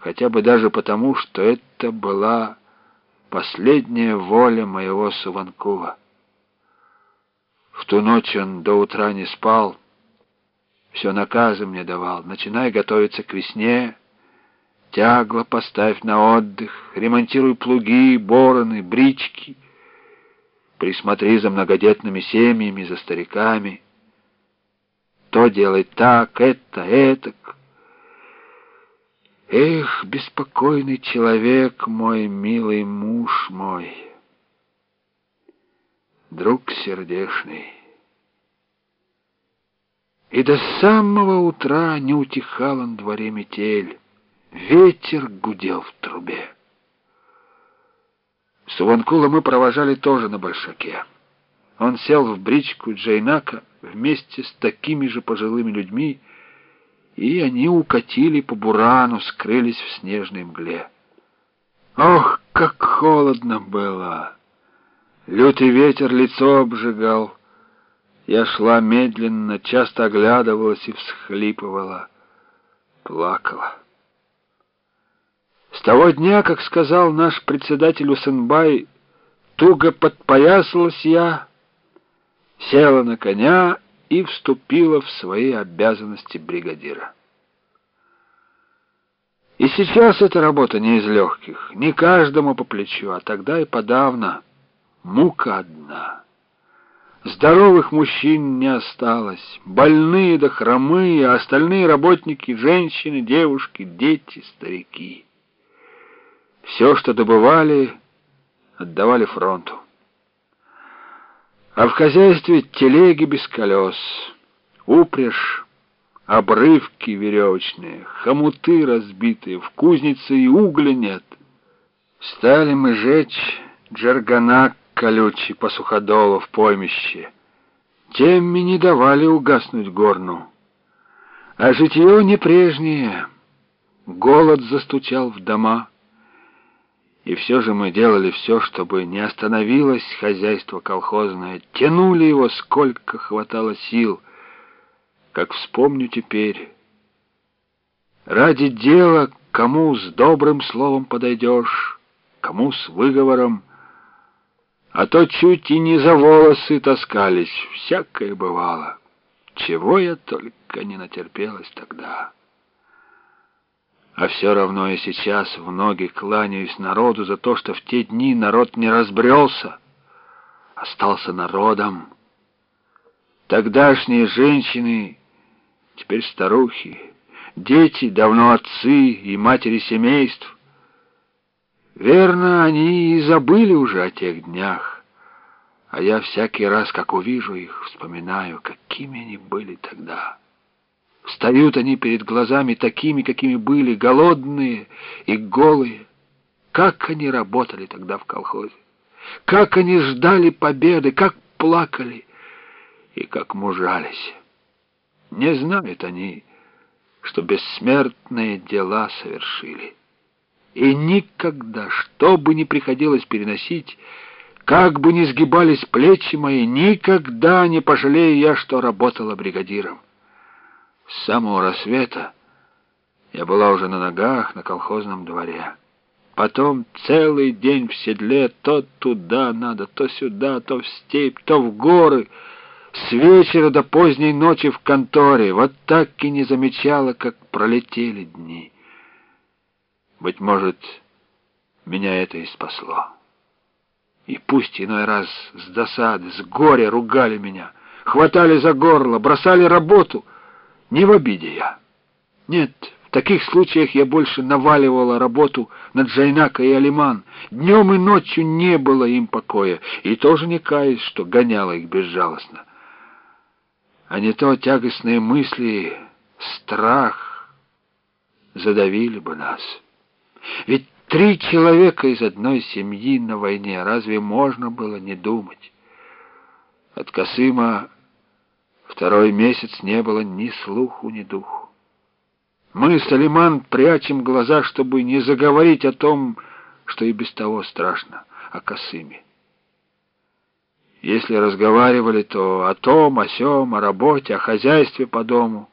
хотя бы даже потому, что это была последняя воля моего Суванкула. В ту ночь он до утра не спал, все наказы мне давал. Начинай готовиться к весне, тягло поставь на отдых, ремонтируй плуги, бороны, брички, присмотри за многодетными семьями, за стариками. То делай так, это, этак. Эх, беспокойный человек мой, милый муж мой, друг сердешный. И до самого утра не утихал на дворе метель. Ветер гудел в трубе. Суванкула мы провожали тоже на большаке. Он сел в бричку Джейнака вместе с такими же пожилыми людьми, и они укатили по бурану, скрылись в снежной мгле. Ох, как холодно было! Лютый ветер лицо обжигал. Я шла медленно, часто оглядывалась и всхлипывала, плакала. С того дня, как сказал наш председатель Усенбай, туго подпоясалась я, села на коня и вступила в свои обязанности бригадира. И сейчас эта работа не из легких, не каждому по плечу, а тогда и подавно мука одна. Здоровых мужчин не осталось, больные да хромые, а остальные работники — женщины, девушки, дети, старики. Все, что добывали, отдавали фронту. А в хозяйстве телеги без колес, упряжь, обрывки веревочные, хомуты разбитые, в кузнице и угля нет. Стали мы жечь джарганак колючий по суходолу в поймище. Тем не давали угаснуть горну. А житье не прежнее. Голод застучал в дома. И все же мы делали все, чтобы не остановилось хозяйство колхозное, тянули его, сколько хватало сил. Как вспомню теперь, ради дела кому с добрым словом подойдешь, кому с выговором, а то чуть и не за волосы таскались, всякое бывало. Чего я только не натерпелась тогда». А все равно и сейчас в ноги кланяюсь народу за то, что в те дни народ не разбрелся, остался народом. Тогдашние женщины, теперь старухи, дети, давно отцы и матери семейств. Верно, они и забыли уже о тех днях, а я всякий раз, как увижу их, вспоминаю, какими они были тогда». Встают они перед глазами такими, какими были, голодные и голые. Как они работали тогда в колхозе! Как они ждали победы, как плакали и как мужались! Не знают они, что бессмертные дела совершили. И никогда, что бы ни приходилось переносить, как бы ни сгибались плечи мои, никогда не пожалею я, что работала бригадиром. С самого рассвета я была уже на ногах на колхозном дворе. Потом целый день в седле то туда надо, то сюда, то в степь, то в горы. С вечера до поздней ночи в конторе. Вот так и не замечала, как пролетели дни. Быть может, меня это и спасло. И пусть иной раз с досады, с горя ругали меня, хватали за горло, бросали работу — не в обиде я. Нет, в таких случаях я больше наваливала работу на Джайнака и Алиман. Днем и ночью не было им покоя, и тоже не каюсь, что гоняла их безжалостно. А не то тягостные мысли, страх задавили бы нас. Ведь три человека из одной семьи на войне, разве можно было не думать? От Касыма Второй месяц не было ни слуху, ни духу. Мы с Алиман прячем глаза, чтобы не заговорить о том, что и без того страшно, о Касыме. Если разговаривали, то о том, о сём, о работе, о хозяйстве по дому.